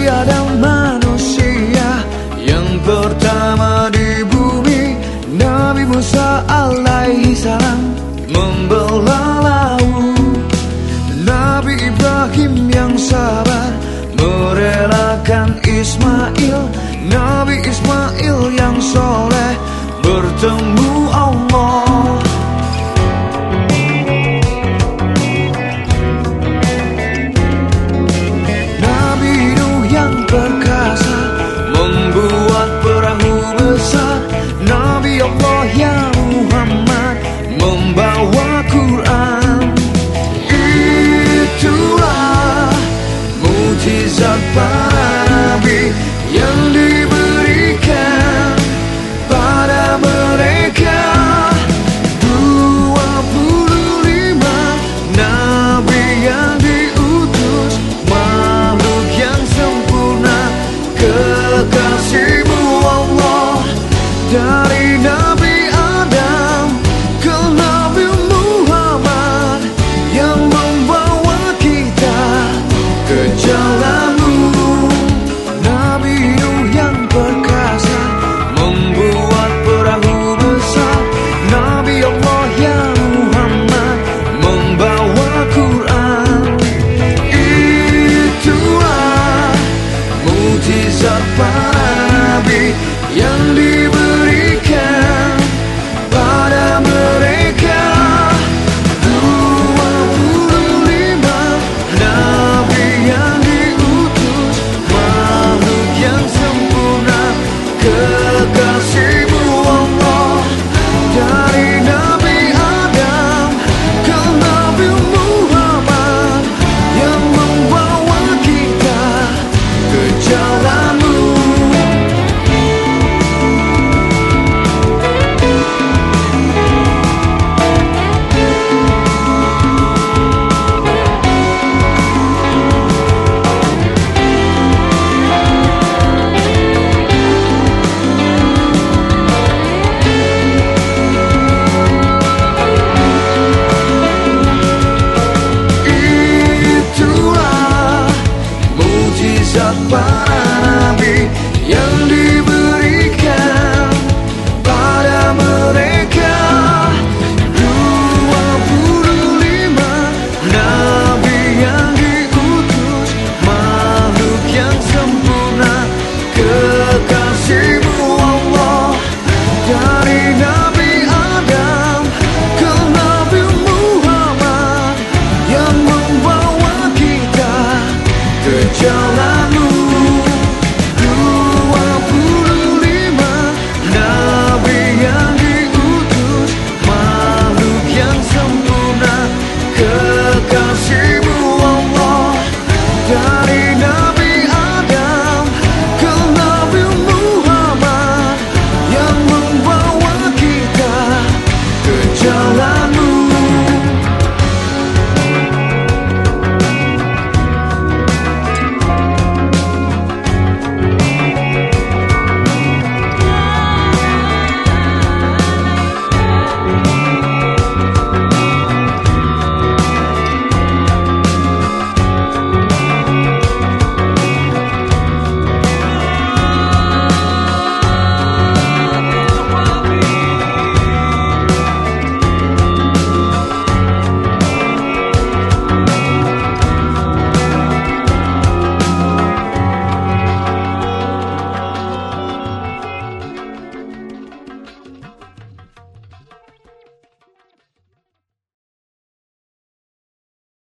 tiada manusia yang pertama di bumi. Nabi Musa alaihi salam membelah laut. Nabi Ibrahim yang sabar merelakan Ismail. Nabi 眼里 You're my